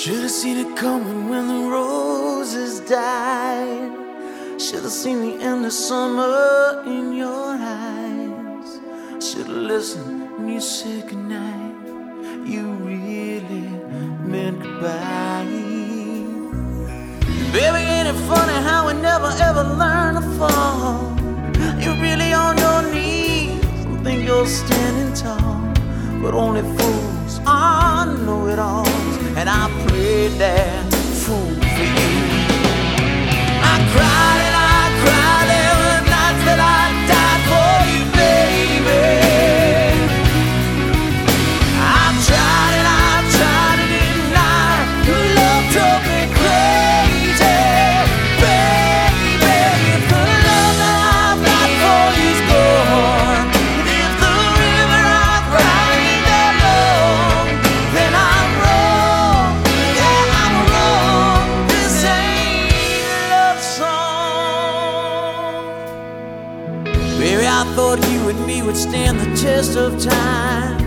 Should have seen it coming when the roses died. Should have seen the end of summer in your eyes. Should have listened when you said goodnight. You really meant goodbye. Baby, ain't it funny how we never ever learn to fall? You're really on your knees and think you're standing tall, but only fools thought you and me would stand the test of time.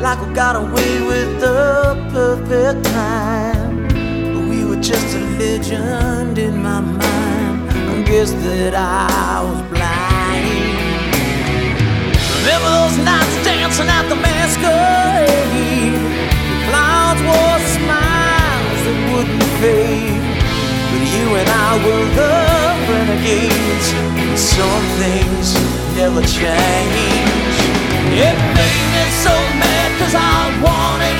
Like we got away with the perfect time. But we were just a legend in my mind. I guess that I was blind. Remember those nights dancing at the masquerade? never change. It made me so mad cause I wanted